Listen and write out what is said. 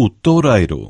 o toureiro.